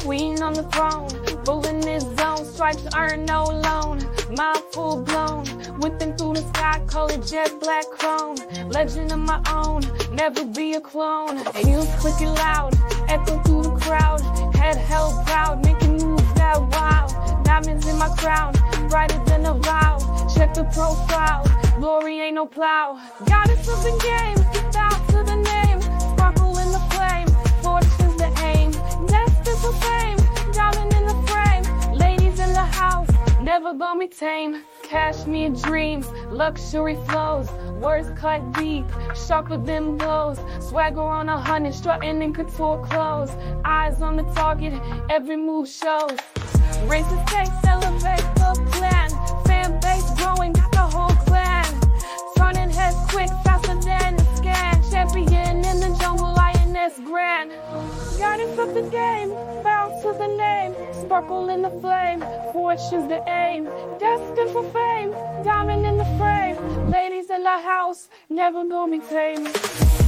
queen on the throne. Bull in his zone, stripes earn no loan. Mind full blown, whipping through the sky, colored jet black chrome. Legend of my own, never be a clone. And you click it loud, echo through the crowd. Head held proud, making moves that wild. Diamonds in my crown, brighter than a vow. Check the profile, glory ain't no plow. Goddess of the game, bow never gonna be tame. Cashmere dreams, luxury flows. Words cut deep, sharper than blows. Swagger on a hundred, strutting in couture clothes. Eyes on the target, every move shows. Racist taste, celebrate the plan. Fan base growing, got the whole clan. Turning heads quick, faster than the scan. Champion in the jungle, lioness grand. Guidance of the game, to the name. Sparkle in the flame, fortune's the aim. Destined for fame, diamond in the frame. Ladies in the house, never be tame.